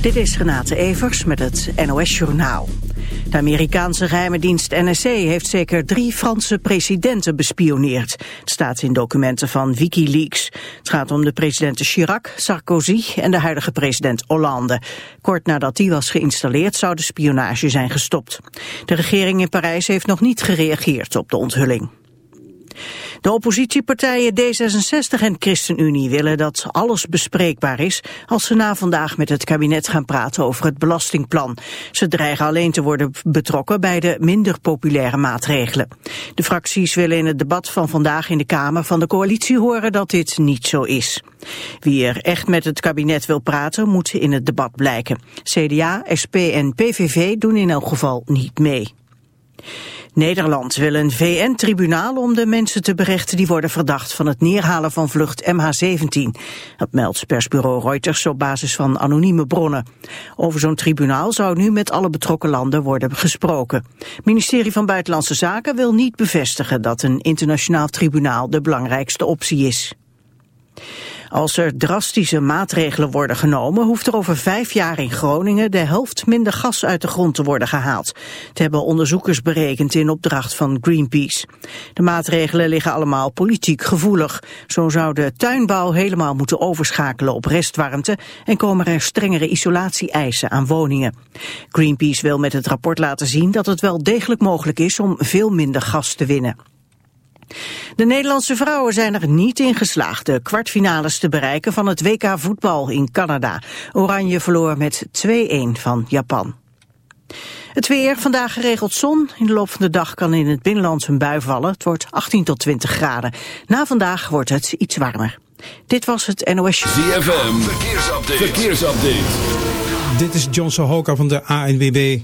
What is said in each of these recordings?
Dit is Renate Evers met het NOS Journaal. De Amerikaanse geheime dienst NSC heeft zeker drie Franse presidenten bespioneerd. Het staat in documenten van Wikileaks. Het gaat om de presidenten Chirac, Sarkozy en de huidige president Hollande. Kort nadat die was geïnstalleerd zou de spionage zijn gestopt. De regering in Parijs heeft nog niet gereageerd op de onthulling. De oppositiepartijen D66 en ChristenUnie willen dat alles bespreekbaar is als ze na vandaag met het kabinet gaan praten over het belastingplan. Ze dreigen alleen te worden betrokken bij de minder populaire maatregelen. De fracties willen in het debat van vandaag in de Kamer van de coalitie horen dat dit niet zo is. Wie er echt met het kabinet wil praten moet in het debat blijken. CDA, SP en PVV doen in elk geval niet mee. Nederland wil een VN-tribunaal om de mensen te berechten die worden verdacht van het neerhalen van vlucht MH17. Dat meldt persbureau Reuters op basis van anonieme bronnen. Over zo'n tribunaal zou nu met alle betrokken landen worden gesproken. Het ministerie van Buitenlandse Zaken wil niet bevestigen dat een internationaal tribunaal de belangrijkste optie is. Als er drastische maatregelen worden genomen, hoeft er over vijf jaar in Groningen de helft minder gas uit de grond te worden gehaald. Het hebben onderzoekers berekend in opdracht van Greenpeace. De maatregelen liggen allemaal politiek gevoelig. Zo zou de tuinbouw helemaal moeten overschakelen op restwarmte en komen er strengere isolatie-eisen aan woningen. Greenpeace wil met het rapport laten zien dat het wel degelijk mogelijk is om veel minder gas te winnen. De Nederlandse vrouwen zijn er niet in geslaagd de kwartfinales te bereiken van het WK voetbal in Canada. Oranje verloor met 2-1 van Japan. Het weer, vandaag geregeld zon. In de loop van de dag kan in het binnenland een bui vallen. Het wordt 18 tot 20 graden. Na vandaag wordt het iets warmer. Dit was het NOS ZFM, verkeersupdate. verkeersupdate. Dit is John Sohoka van de ANWB.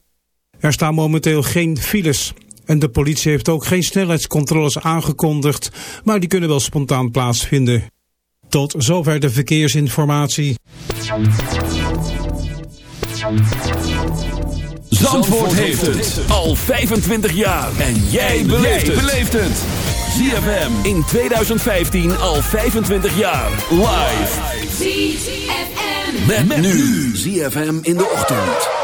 Er staan momenteel geen files. En de politie heeft ook geen snelheidscontroles aangekondigd, maar die kunnen wel spontaan plaatsvinden. Tot zover de verkeersinformatie. Zandvoort heeft het al 25 jaar. En jij beleeft het. ZFM in 2015 al 25 jaar. Live. ZFM. Met, nu. ZFM in de ochtend.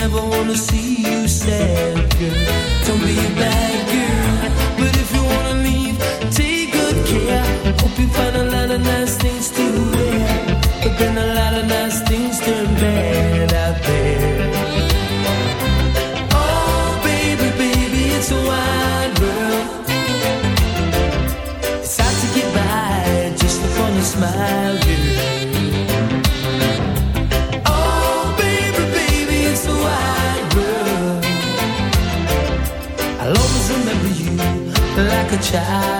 never wanna see child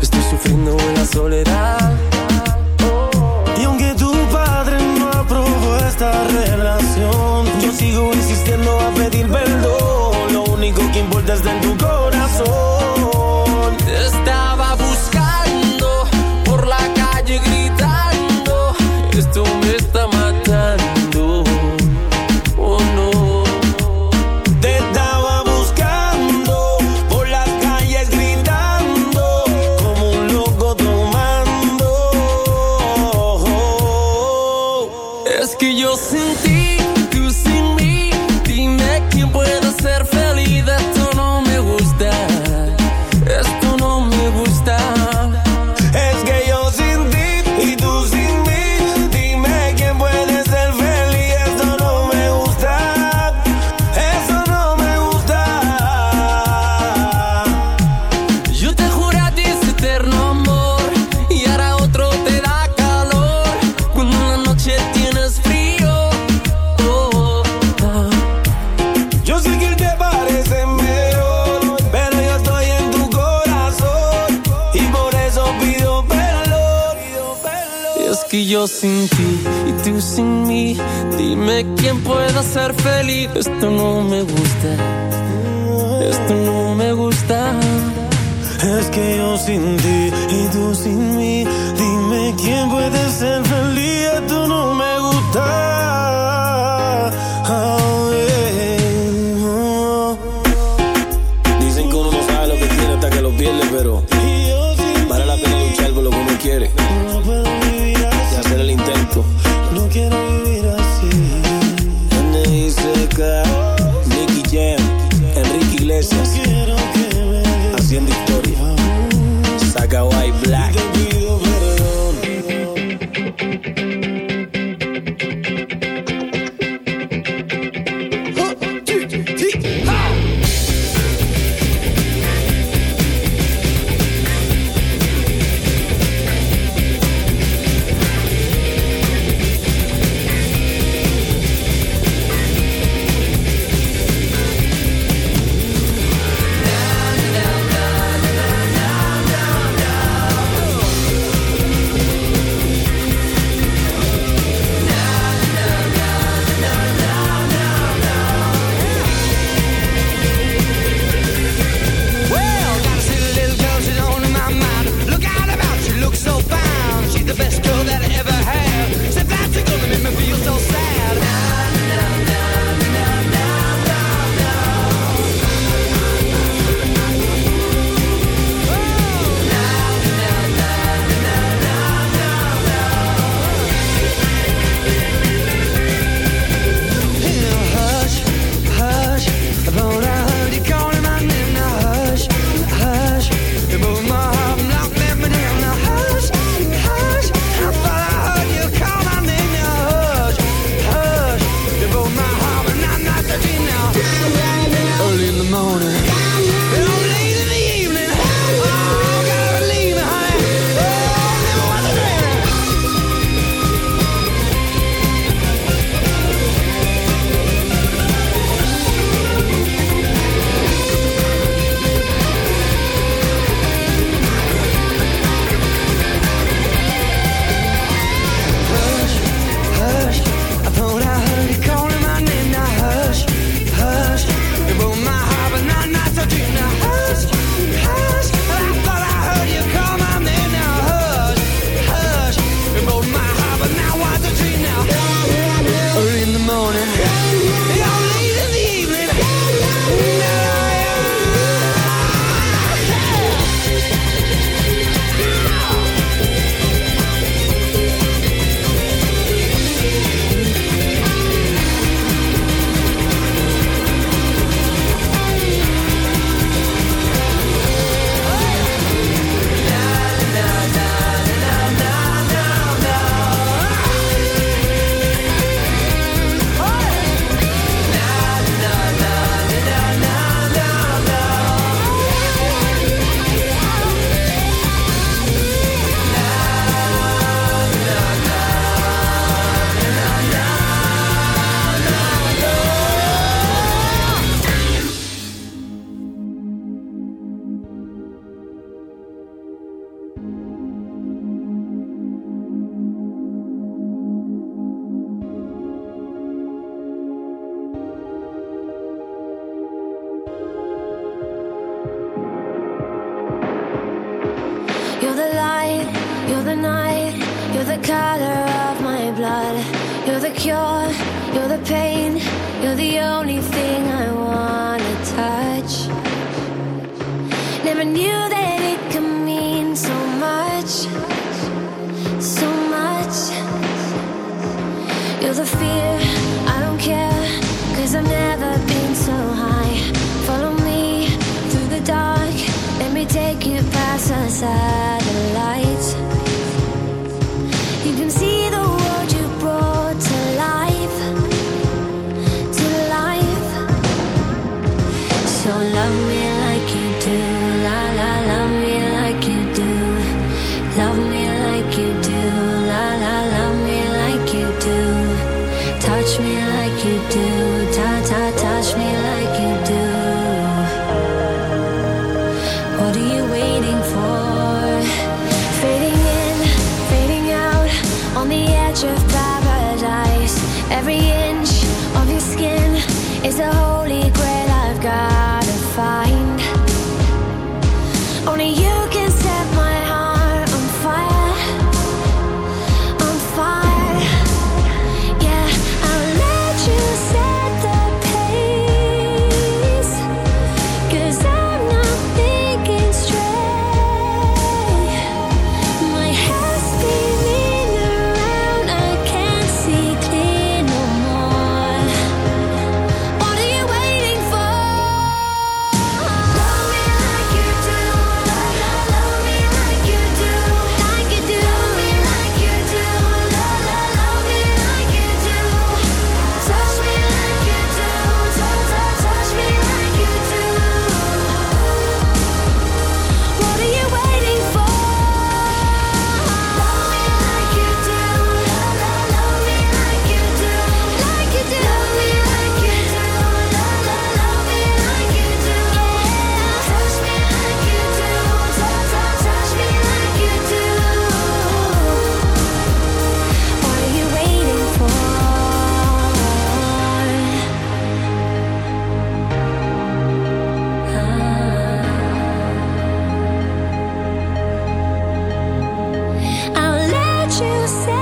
Estoy sufriendo en la soledad. So love me say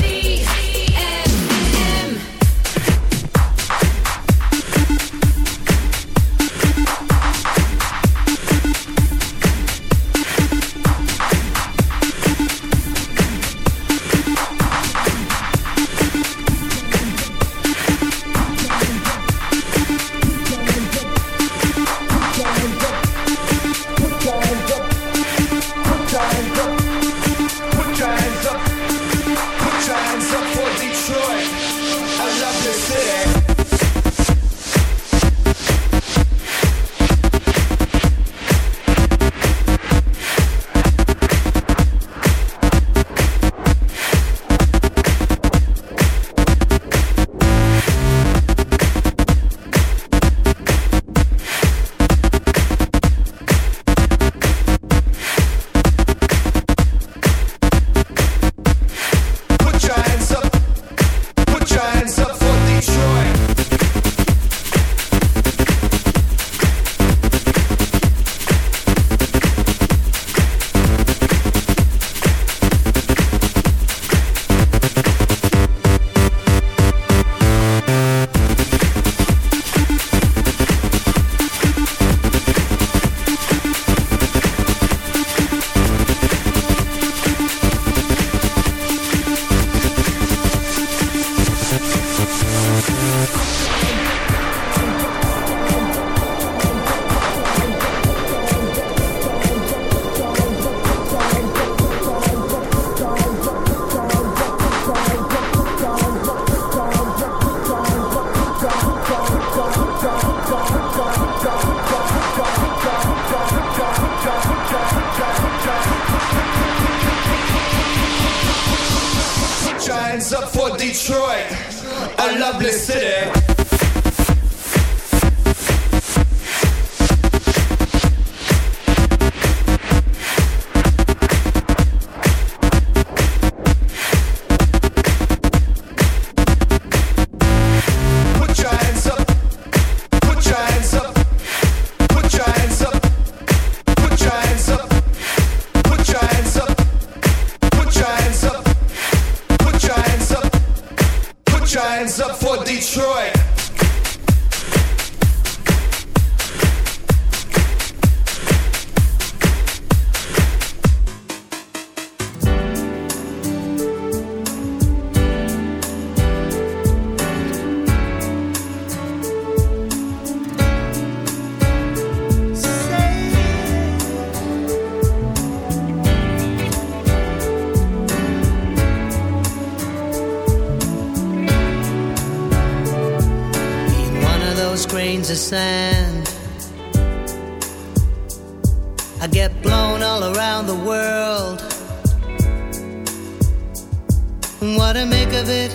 what to make of it.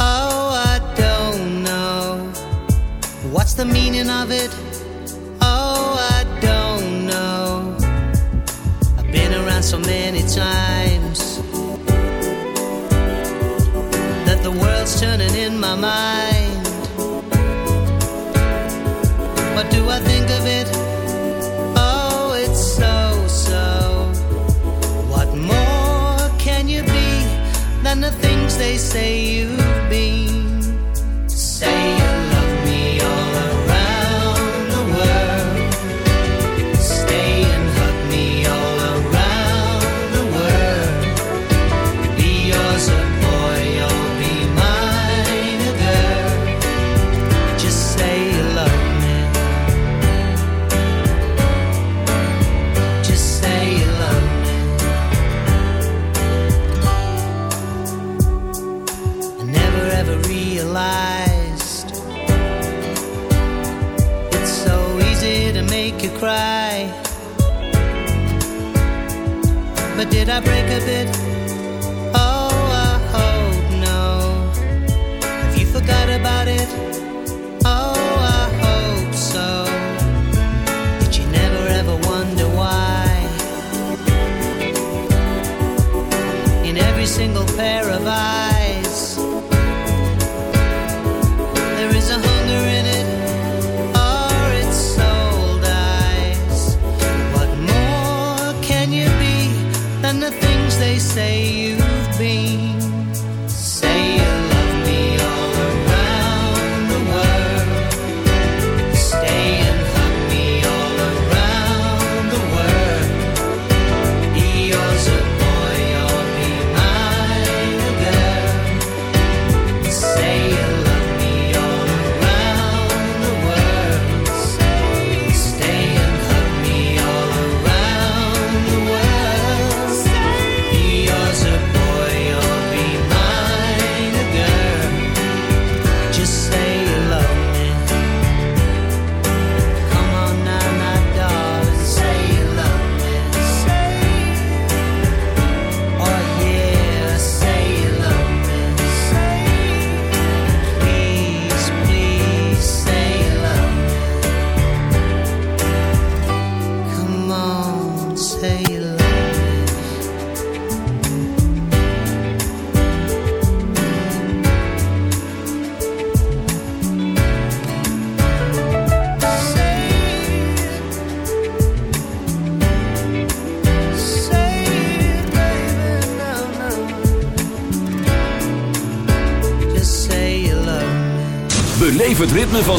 Oh, I don't know. What's the meaning of it? Oh, I don't know. I've been around so many times that the world's turning in my mind. What do I think of it? and the things they say you've been. Say Did I break a bit?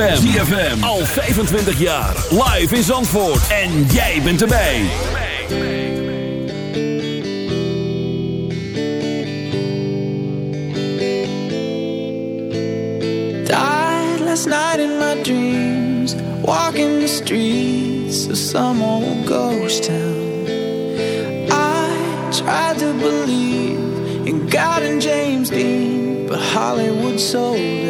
ZFM. ZFM. Al 25 jaar. Live in Zandvoort. En jij bent erbij. Died last night in my dreams. Walking the streets of some old ghost town. I tried to believe in God and James Dean. But Hollywood sold.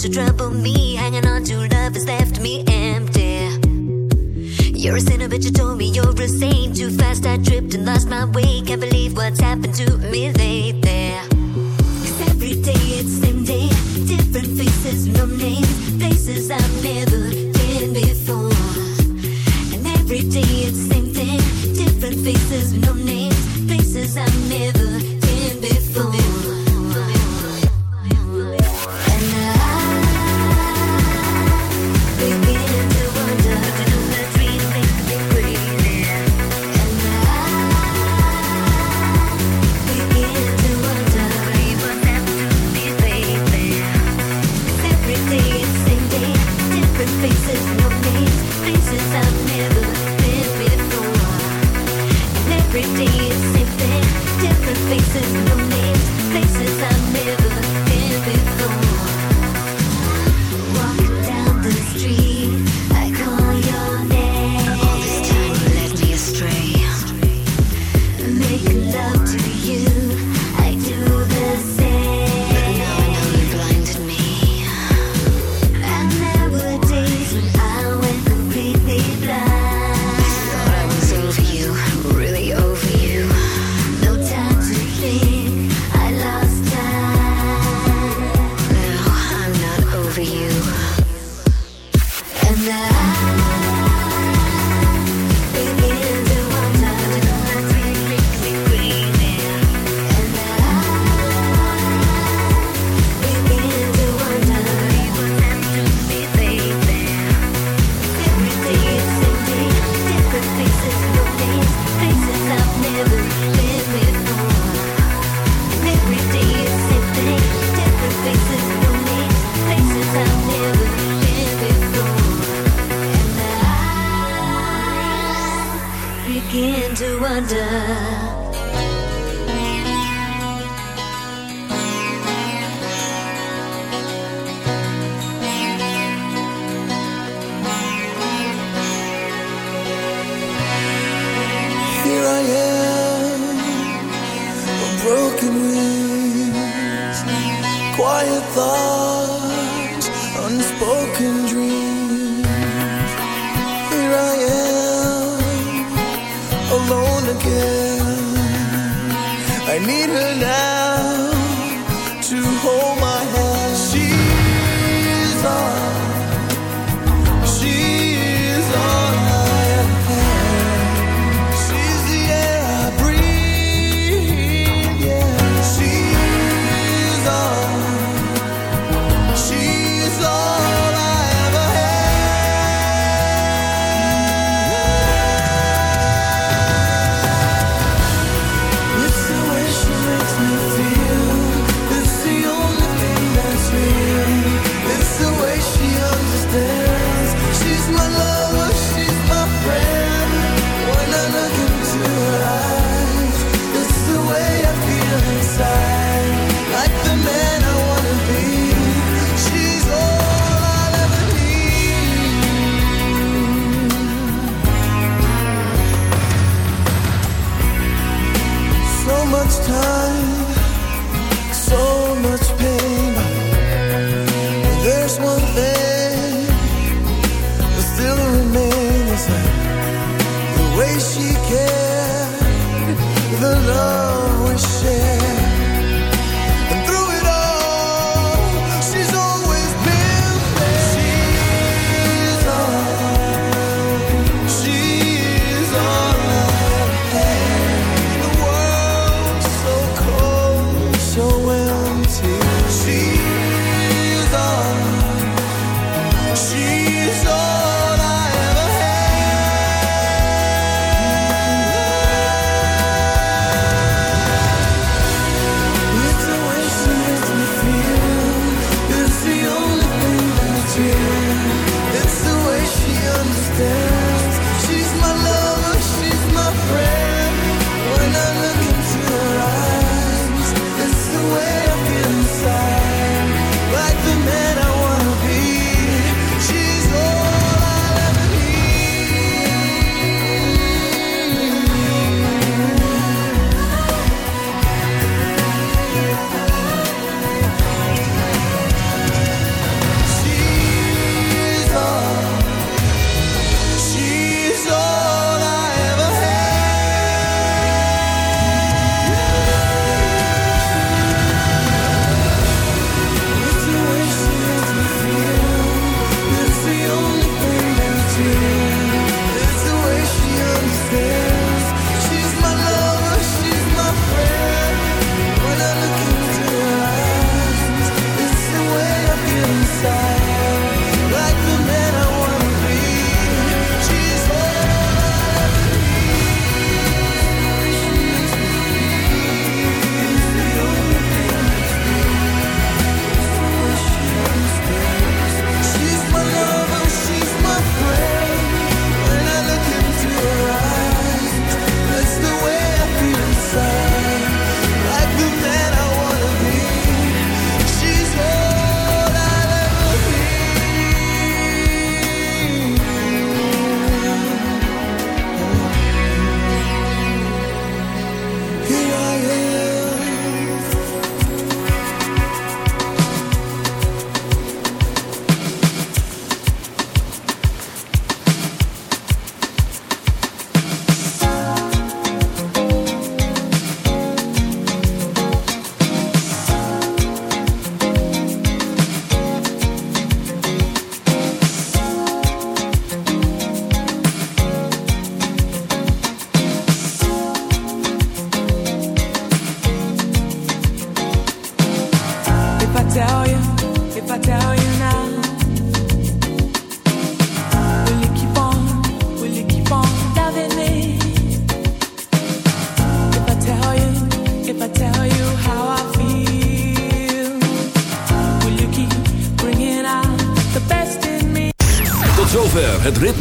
to trouble me. Hanging on to love has left me empty. You're a sinner, but you told me you're a saint. Too fast, I tripped and lost my way. Can't believe what's happened to me lately.